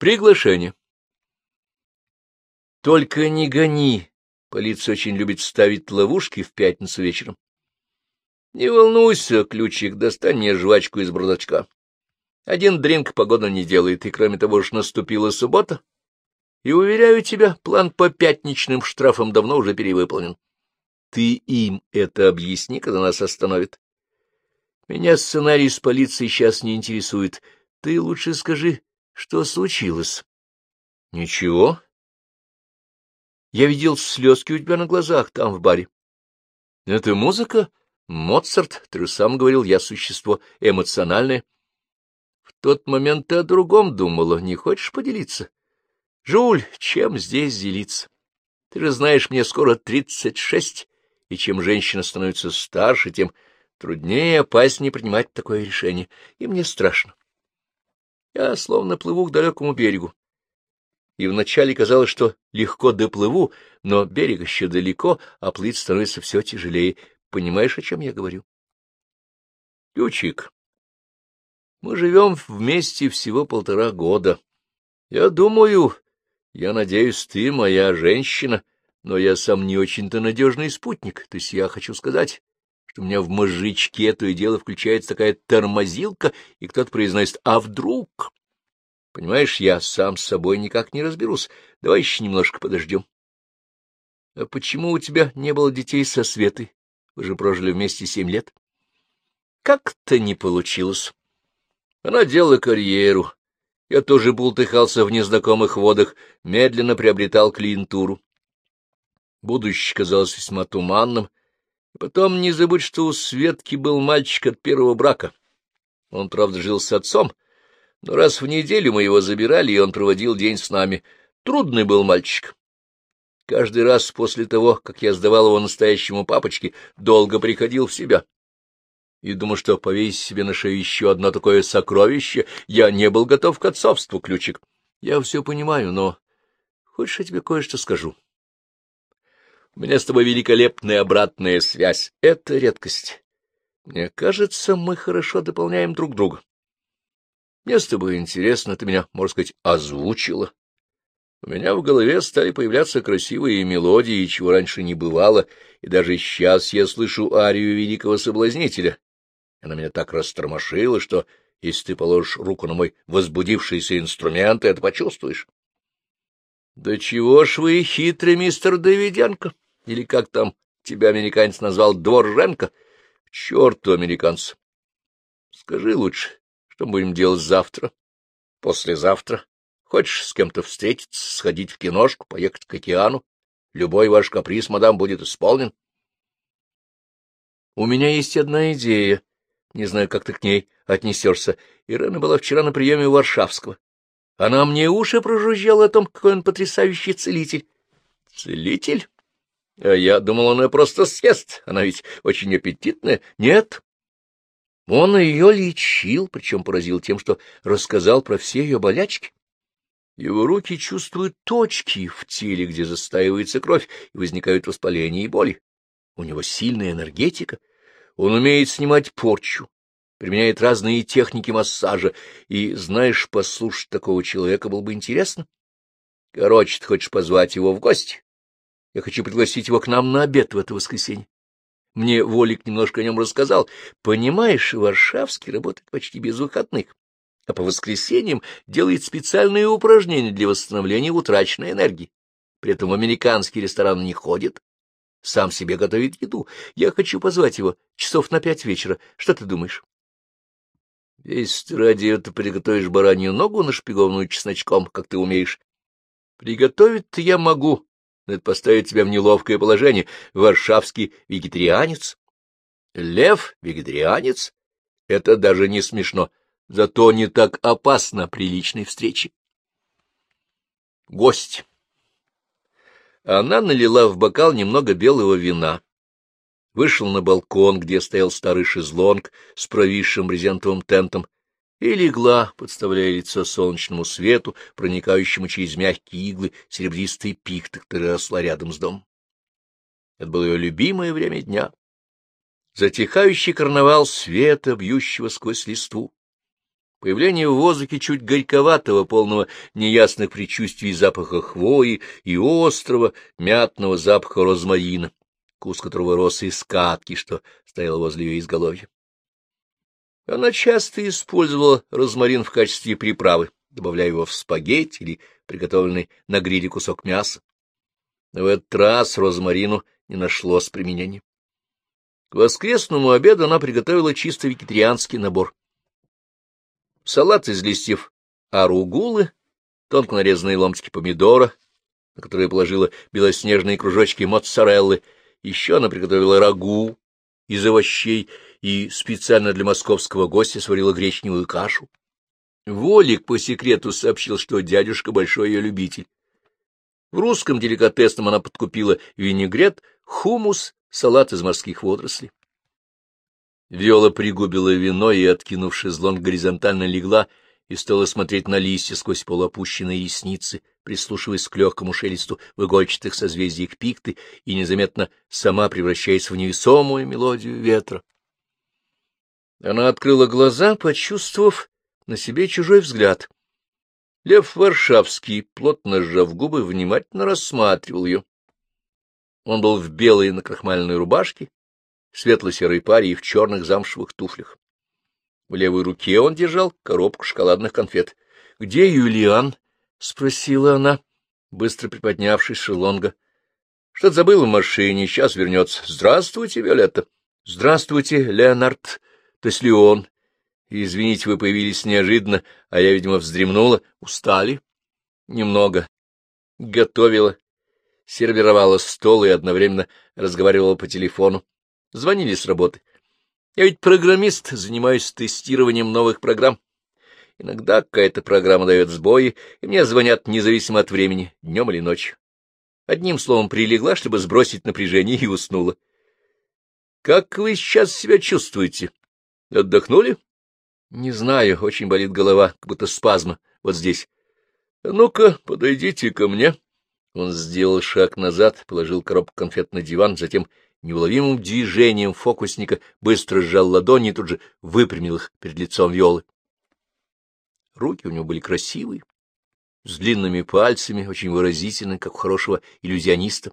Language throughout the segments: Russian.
Приглашение. Только не гони. Полиция очень любит ставить ловушки в пятницу вечером. Не волнуйся, ключик, достань мне жвачку из бардачка. Один дринк погода не делает, и кроме того ж наступила суббота. И, уверяю тебя, план по пятничным штрафам давно уже перевыполнен. Ты им это объясни, когда нас остановят. Меня сценарий с полицией сейчас не интересует. Ты лучше скажи, что случилось. — Ничего. Я видел слезки у тебя на глазах там, в баре. — Это музыка? Моцарт, ты же сам говорил, я существо эмоциональное. В тот момент ты о другом думала, не хочешь поделиться? Жуль, чем здесь делиться? Ты же знаешь, мне скоро тридцать шесть, и чем женщина становится старше, тем труднее и опаснее принимать такое решение, и мне страшно. Я словно плыву к далекому берегу. И вначале казалось, что легко доплыву, но берег еще далеко, а плыть становится все тяжелее. Понимаешь, о чем я говорю? Ключик, мы живем вместе всего полтора года. Я думаю, я надеюсь, ты моя женщина, но я сам не очень-то надежный спутник. То есть я хочу сказать, что у меня в мозжечке то и дело включается такая тормозилка, и кто-то произносит «а вдруг?». Понимаешь, я сам с собой никак не разберусь. Давай еще немножко подождем. — А почему у тебя не было детей со Светой? Вы же прожили вместе семь лет. — Как-то не получилось. Она делала карьеру. Я тоже бултыхался в незнакомых водах, медленно приобретал клиентуру. Будущее казалось весьма туманным, потом не забудь, что у Светки был мальчик от первого брака. Он, правда, жил с отцом, но раз в неделю мы его забирали, и он проводил день с нами. Трудный был мальчик. Каждый раз после того, как я сдавал его настоящему папочке, долго приходил в себя. И думал, что повесить себе на шею еще одно такое сокровище, я не был готов к отцовству, ключик. Я все понимаю, но хочешь, я тебе кое-что скажу? У меня с тобой великолепная обратная связь. Это редкость. Мне кажется, мы хорошо дополняем друг друга. Мне с тобой интересно, ты меня, можно сказать, озвучила. У меня в голове стали появляться красивые мелодии, чего раньше не бывало, и даже сейчас я слышу арию великого соблазнителя. Она меня так растормошила, что, если ты положишь руку на мой возбудившийся инструмент, ты это почувствуешь. — Да чего ж вы хитрый, мистер Давиденко? Или как там тебя американец назвал, Дворженко? К черту американца! Скажи лучше, что будем делать завтра, послезавтра? Хочешь с кем-то встретиться, сходить в киношку, поехать к океану? Любой ваш каприз, мадам, будет исполнен. У меня есть одна идея. Не знаю, как ты к ней отнесешься. Ирена была вчера на приеме у Варшавского. Она мне уши прожужжала о том, какой он потрясающий целитель. Целитель? А я думал, он ее просто съест. Она ведь очень аппетитная. Нет. Он ее лечил, причем поразил тем, что рассказал про все ее болячки. Его руки чувствуют точки в теле, где застаивается кровь, и возникают воспаления и боли. У него сильная энергетика. Он умеет снимать порчу, применяет разные техники массажа, и, знаешь, послушать такого человека было бы интересно. Короче, ты хочешь позвать его в гости? Я хочу пригласить его к нам на обед в это воскресенье. Мне Волик немножко о нем рассказал. Понимаешь, Варшавский работает почти без выходных, а по воскресеньям делает специальные упражнения для восстановления утраченной энергии. При этом в американский ресторан не ходит, сам себе готовит еду. Я хочу позвать его часов на пять вечера. Что ты думаешь? Если ради этого приготовишь баранью ногу, нашпигованную чесночком, как ты умеешь, приготовить-то я могу, это поставит тебя в неловкое положение. Варшавский вегетарианец. Лев вегетарианец? Это даже не смешно, зато не так опасно при личной встрече. Гость. Она налила в бокал немного белого вина. Вышел на балкон, где стоял старый шезлонг с провисшим брезентовым тентом, и легла, подставляя лицо солнечному свету, проникающему через мягкие иглы серебристой пихты, которая росла рядом с домом. Это было ее любимое время дня. Затихающий карнавал света, бьющего сквозь листву. Появление в воздухе чуть горьковатого, полного неясных предчувствий запаха хвои и острого, мятного запаха розмарина, кус которого рос из катки, что стоял возле ее изголовья. Она часто использовала розмарин в качестве приправы, добавляя его в спагетти или приготовленный на гриле кусок мяса. В этот раз розмарину не нашлось применения. К воскресному обеду она приготовила чисто вегетарианский набор. Салат из листьев аругулы, тонко нарезанные ломтики помидора, на которые положила белоснежные кружочки моцареллы, еще она приготовила рагу из овощей и специально для московского гостя сварила гречневую кашу. Волик по секрету сообщил, что дядюшка большой ее любитель. В русском деликатесном она подкупила винегрет, хумус, салат из морских водорослей. Виола пригубила вино и, откинув шезлонг, горизонтально легла и стала смотреть на листья сквозь полуопущенные ресницы, прислушиваясь к легкому шелесту в игольчатых созвездиях пикты и незаметно сама превращаясь в невесомую мелодию ветра. Она открыла глаза, почувствовав на себе чужой взгляд. Лев Варшавский, плотно сжав губы, внимательно рассматривал ее. Он был в белой накрахмальной рубашке, светло-серой паре и в черных замшевых туфлях. В левой руке он держал коробку шоколадных конфет. — Где Юлиан? — спросила она, быстро приподнявшись шелонга. — Что-то забыл в машине, сейчас вернется. — Здравствуйте, Виолетта. — Здравствуйте, Леонард. То есть Леон. Извините, вы появились неожиданно, а я, видимо, вздремнула. Устали? Немного. Готовила. Сервировала стол и одновременно разговаривала по телефону. Звонили с работы. Я ведь программист, занимаюсь тестированием новых программ. Иногда какая-то программа дает сбои, и мне звонят независимо от времени, днем или ночью. Одним словом, прилегла, чтобы сбросить напряжение, и уснула. — Как вы сейчас себя чувствуете? Отдохнули? — Не знаю, очень болит голова, как будто спазма, вот здесь. — Ну-ка, подойдите ко мне. Он сделал шаг назад, положил коробку конфет на диван, затем неуловимым движением фокусника быстро сжал ладони и тут же выпрямил их перед лицом Виолы. Руки у него были красивые, с длинными пальцами, очень выразительны, как у хорошего иллюзиониста.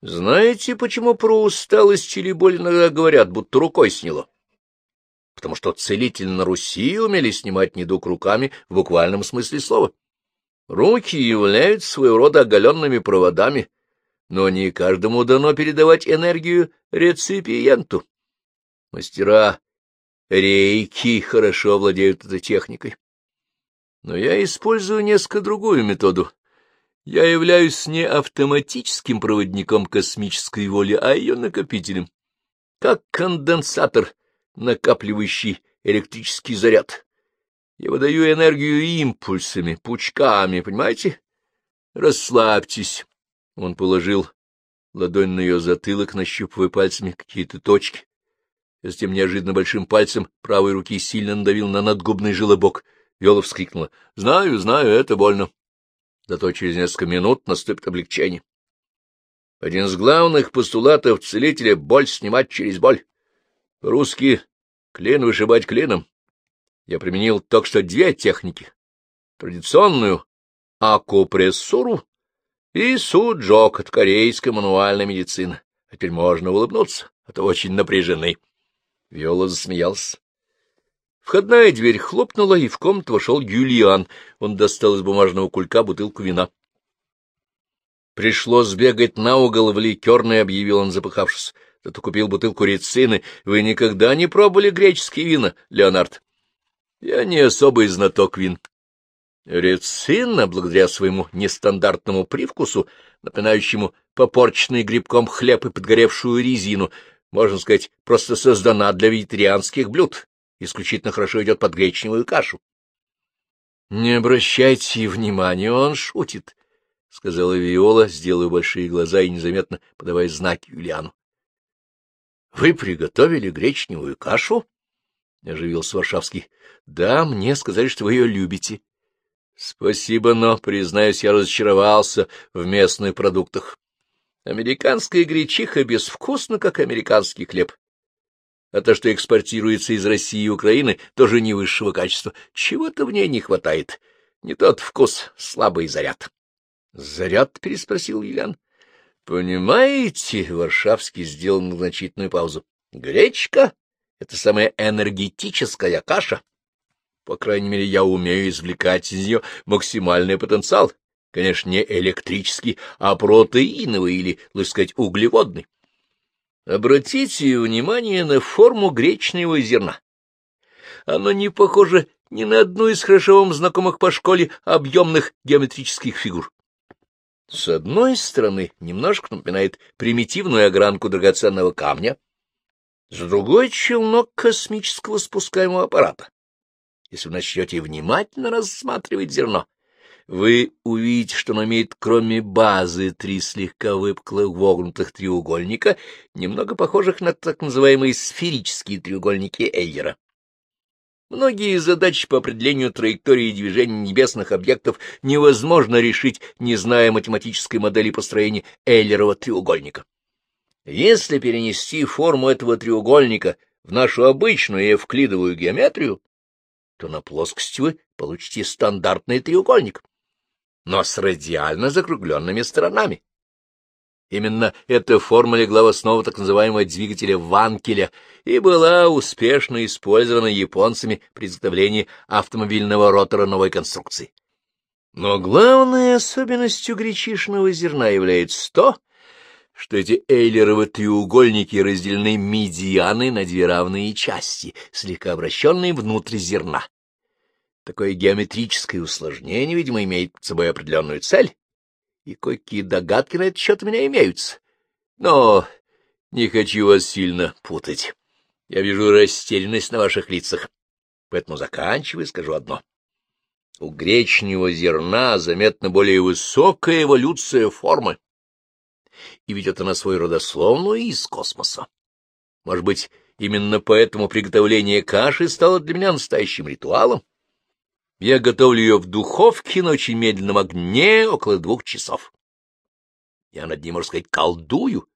Знаете, почему про усталость или боль иногда говорят, будто рукой сняло? Потому что целители на Руси умели снимать недуг руками в буквальном смысле слова. Руки являются своего рода оголенными проводами, но не каждому дано передавать энергию реципиенту. Мастера рейки хорошо владеют этой техникой. Но я использую несколько другую методу. Я являюсь не автоматическим проводником космической воли, а ее накопителем, как конденсатор, накапливающий электрический заряд. Я выдаю энергию импульсами, пучками, понимаете? Расслабьтесь. Он положил ладонь на ее затылок, нащупывая пальцами какие-то точки. Затем неожиданно большим пальцем правой руки сильно надавил на надгубный желобок. Вела вскрикнула. — Знаю, знаю, это больно. Зато через несколько минут наступит облегчение. Один из главных постулатов целителя — боль снимать через боль. По-русски — клин вышибать клином. Я применил только что две техники. Традиционную акупрессуру и суджок от корейской мануальной медицины. А теперь можно улыбнуться, а то очень напряжены. Виола засмеялся. Входная дверь хлопнула, и в комнату вошел Юлиан. Он достал из бумажного кулька бутылку вина. Пришлось сбегать на угол в ликерный, — объявил он, запыхавшись. — Зато купил бутылку рецины. Вы никогда не пробовали греческие вина, Леонард? — Я не особый знаток вин, Рецина, благодаря своему нестандартному привкусу, напоминающему попорченный грибком хлеб и подгоревшую резину, можно сказать, просто создана для вегетарианских блюд, исключительно хорошо идет под гречневую кашу. — Не обращайте внимания, он шутит, — сказала Виола, сделав большие глаза и незаметно подавая знаки Юлиану. — Вы приготовили гречневую кашу? — оживился Варшавский. — Да, мне сказали, что вы ее любите. —— Спасибо, но, признаюсь, я разочаровался в местных продуктах. Американская гречиха безвкусна, как американский хлеб. а то, что экспортируется из России и Украины, тоже не высшего качества. Чего-то в ней не хватает. Не тот вкус, слабый заряд. — Заряд? — переспросил Юлиан. — Понимаете, Варшавский сделал значительную паузу. — Гречка — это самая энергетическая каша. По крайней мере, я умею извлекать из нее максимальный потенциал. Конечно, не электрический, а протеиновый или, лучше сказать, углеводный. Обратите внимание на форму гречневого зерна. Оно не похоже ни на одну из хорошо вам знакомых по школе объемных геометрических фигур. С одной стороны, немножко напоминает примитивную огранку драгоценного камня, с другой — челнок космического спускаемого аппарата. Если вы начнете внимательно рассматривать зерно, вы увидите, что оно имеет кроме базы три слегка выпуклых вогнутых треугольника, немного похожих на так называемые сферические треугольники Эйлера. Многие задачи по определению траектории движения небесных объектов невозможно решить, не зная математической модели построения Эйлерова треугольника. Если перенести форму этого треугольника в нашу обычную евклидовую геометрию, то на плоскости вы получите стандартный треугольник но с радиально закругленными сторонами. Именно эта форма легла в основу так называемого двигателя Ванкеля и была успешно использована японцами при изготовлении автомобильного ротора новой конструкции. Но главной особенностью гречишного зерна является то, что эти эйлеровы треугольники разделены медианой на две равные части, слегка обращенные внутрь зерна. Такое геометрическое усложнение, видимо, имеет под собой определенную цель, и кое-какие догадки на этот счет у меня имеются. Но не хочу вас сильно путать. Я вижу растерянность на ваших лицах, поэтому заканчиваю скажу одно. У гречневого зерна заметно более высокая эволюция формы, и ведет она свою родословную из космоса. Может быть, именно поэтому приготовление каши стало для меня настоящим ритуалом? Я готовлю ее в духовке на очень медленном огне около двух часов. Я над ней, можно сказать, колдую.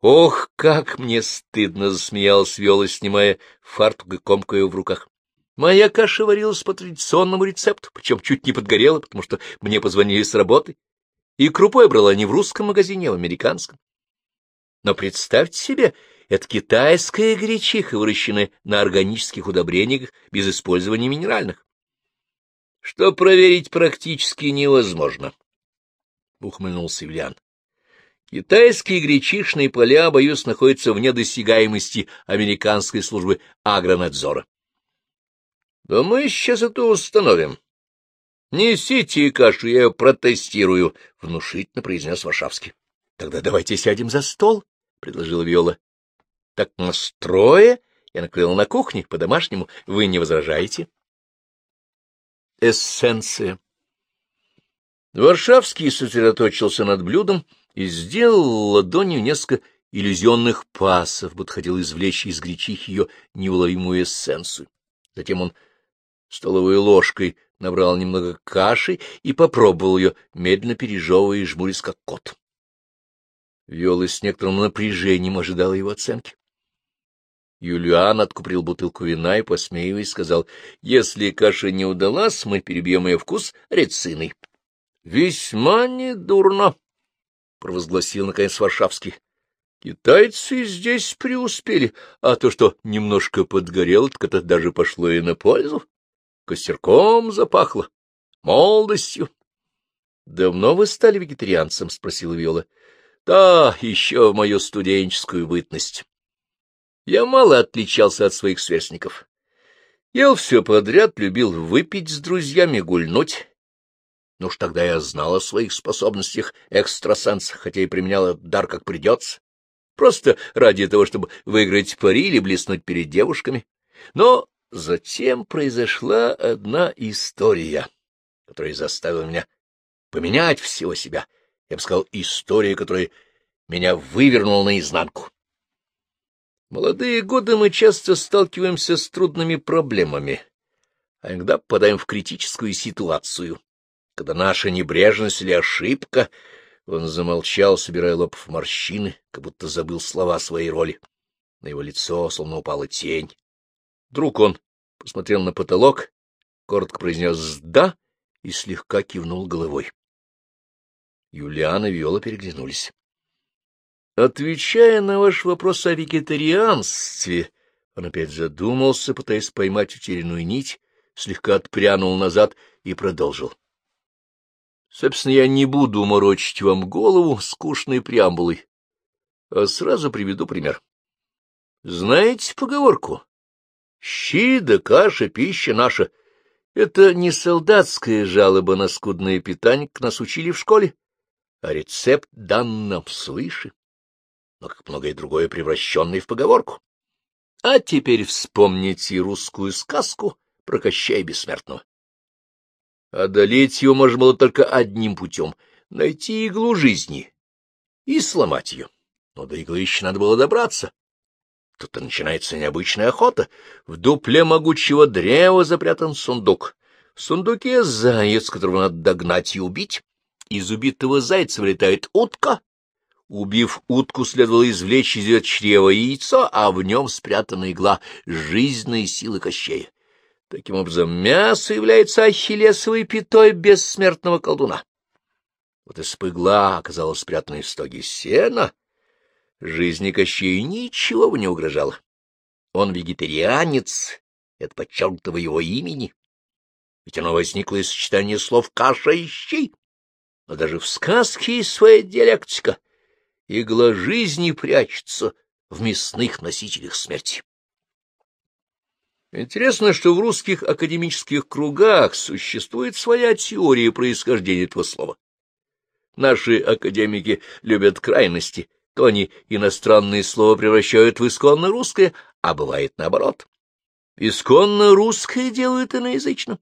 Ох, как мне стыдно, — засмеялась Виола, снимая фартук и комкая его в руках. Моя каша варилась по традиционному рецепту, причем чуть не подгорела, потому что мне позвонили с работы. И крупу я брала не в русском магазине, а в американском. Но представьте себе, это китайская гречиха, выращенная на органических удобрениях без использования минеральных что проверить практически невозможно, — ухмыльнулся Ильян. Китайские гречишные поля, боюсь, находятся вне досягаемости американской службы агронадзора. — Да мы сейчас это установим. — Несите кашу, я ее протестирую, — внушительно произнес Варшавский. — Тогда давайте сядем за стол, — предложила Виола. — Так настроя я накрыл на кухне, по-домашнему. Вы не возражаете? — эссенция. Варшавский сосредоточился над блюдом и сделал ладонью несколько иллюзионных пасов, будто хотел извлечь из гречихи ее неуловимую эссенцию. Затем он столовой ложкой набрал немного каши и попробовал ее, медленно пережевывая и жмурясь, как кот. Виола с некоторым напряжением ожидала его оценки. Юлиан откуприл бутылку вина и, посмеиваясь, сказал, — Если каша не удалась, мы перебьем ее вкус рециной. — Весьма недурно, — провозгласил, наконец, Варшавский. — Китайцы здесь преуспели, а то, что немножко подгорело, так это даже пошло и на пользу. Костерком запахло, молодостью. — Давно вы стали вегетарианцем? — спросила Виола. — Да, еще в мою студенческую бытность. Я мало отличался от своих сверстников. Ел все подряд, любил выпить с друзьями, гульнуть. Ну уж тогда я знал о своих способностях экстрасенса, хотя и применял дар как придется. Просто ради того, чтобы выиграть пари или блеснуть перед девушками. Но затем произошла одна история, которая заставила меня поменять всего себя. Я бы сказал, история, которая меня вывернула наизнанку. Молодые годы мы часто сталкиваемся с трудными проблемами, а иногда попадаем в критическую ситуацию, когда наша небрежность или ошибка... Он замолчал, собирая лоб в морщины, как будто забыл слова своей роли. На его лицо словно упала тень. Вдруг он посмотрел на потолок, коротко произнес «да» и слегка кивнул головой. Юлиан и Виола переглянулись. Отвечая на ваш вопрос о вегетарианстве, он опять задумался, пытаясь поймать утерянную нить, слегка отпрянул назад и продолжил. Собственно, я не буду морочить вам голову скучной преамбулой, а сразу приведу пример. Знаете поговорку? Щи да каша, пища наша. Это не солдатская жалоба на скудное питание, как нас учили в школе, а рецепт дан нам свыше, но, как многое другое, превращенный в поговорку. А теперь вспомните русскую сказку про Кощая Бессмертного. Одолеть его можно было только одним путем — найти иглу жизни и сломать ее. Но до иглы еще надо было добраться. Тут-то начинается необычная охота. В дупле могучего древа запрятан сундук. В сундуке заяц, которого надо догнать и убить. Из убитого зайца вылетает утка. Убив утку, следовало извлечь из ее чрева яйцо, а в нем спрятана игла жизненной силы Кощея. Таким образом, мясо является ахиллесовой пятой бессмертного колдуна. Вот если бы игла оказалась спрятанной в стоге сена, жизни Кощея ничего бы не угрожало. Он вегетарианец, это подчеркнуто в его имени, ведь оно возникло из сочетания слов «каша» и «щи». Но даже в сказке есть своя диалектика. Игла жизни прячется в мясных носителях смерти. Интересно, что в русских академических кругах существует своя теория происхождения этого слова. Наши академики любят крайности, то они иностранные слова превращают в исконно русское, а бывает наоборот. Исконно русское делают иноязычным.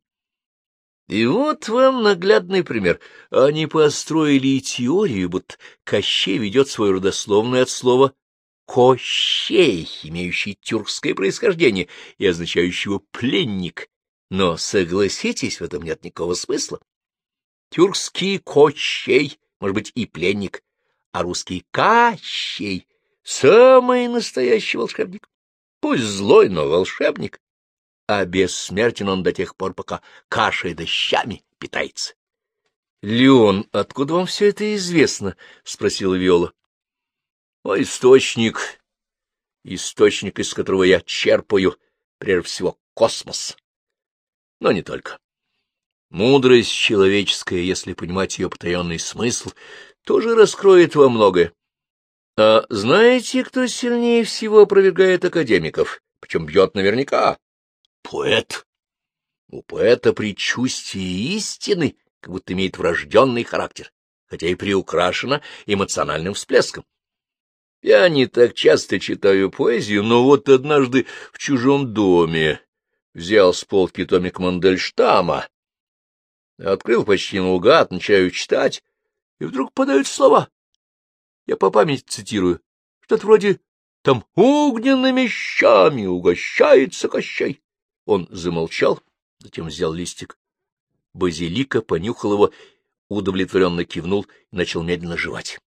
И вот вам наглядный пример. Они построили теорию, будто Кощей ведет свое родословное от слова «кощей», имеющий тюркское происхождение и означающего «пленник». Но, согласитесь, в этом нет никакого смысла. Тюркский «кощей» может быть и пленник, а русский «кащей» — самый настоящий волшебник. Пусть злой, но волшебник а бессмертен он до тех пор, пока кашей да щами питается. — Леон, откуда вам все это известно? — спросила Виола. — Мой источник, источник, из которого я черпаю, прежде всего, космос. Но не только. Мудрость человеческая, если понимать ее потаенный смысл, тоже раскроет вам многое. А знаете, кто сильнее всего опровергает академиков, причем бьет наверняка? Поэт. У поэта предчувствие истины как будто имеет врожденный характер, хотя и приукрашено эмоциональным всплеском. Я не так часто читаю поэзию, но вот однажды в чужом доме взял с полки томик Мандельштама, открыл почти наугад, начаю читать, и вдруг подают слова. Я по памяти цитирую. Что-то вроде «Там огненными щами угощается Кощей». Он замолчал, затем взял листик. Базилика понюхал его, удовлетворенно кивнул и начал медленно жевать.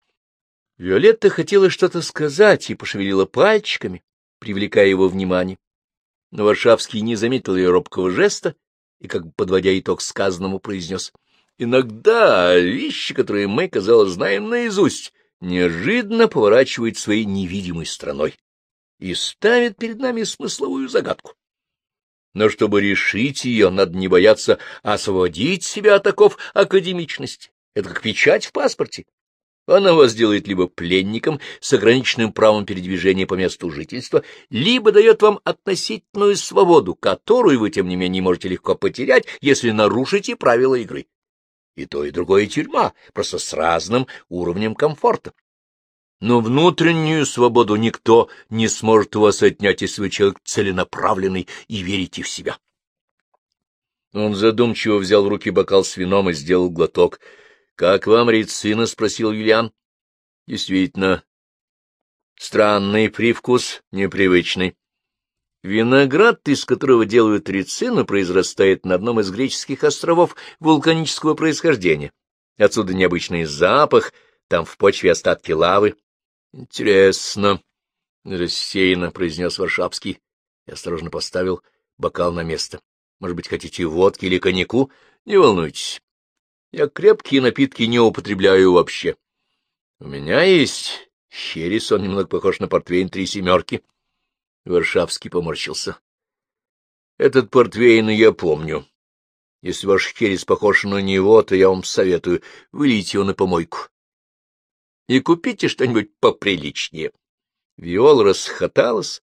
Виолетта хотела что-то сказать и пошевелила пальчиками, привлекая его внимание. Но Варшавский не заметил ее робкого жеста и, как бы подводя итог сказанному, произнес. — Иногда вещи, которые мы, казалось, знаем наизусть, неожиданно поворачивают своей невидимой стороной и ставят перед нами смысловую загадку. Но чтобы решить ее, надо не бояться освободить себя от оков академичности. Это как печать в паспорте. Она вас делает либо пленником с ограниченным правом передвижения по месту жительства, либо дает вам относительную свободу, которую вы, тем не менее, можете легко потерять, если нарушите правила игры. И то, и другое тюрьма, просто с разным уровнем комфорта. Но внутреннюю свободу никто не сможет у вас отнять, если вы человек целенаправленный и верите в себя. Он задумчиво взял в руки бокал с вином и сделал глоток. — Как вам рецина? — спросил Юлиан. — Действительно, странный привкус, непривычный. Виноград, из которого делают рецину, произрастает на одном из греческих островов вулканического происхождения. Отсюда необычный запах, там в почве остатки лавы. Интересно. — рассеянно произнес Варшавский и осторожно поставил бокал на место. — Может быть, хотите водки или коньяку? Не волнуйтесь. Я крепкие напитки не употребляю вообще. У меня есть херес, он немного похож на портвейн «Три семерки». Варшавский поморщился. — Этот портвейн я помню. Если ваш херес похож на него, то я вам советую, вылейте его на помойку. И купите что-нибудь поприличнее. Виола расхоталась.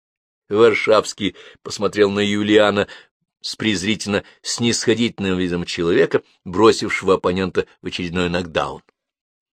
Варшавский посмотрел на Юлиана с презрительно снисходительным видом человека, бросившего оппонента в очередной нокдаун.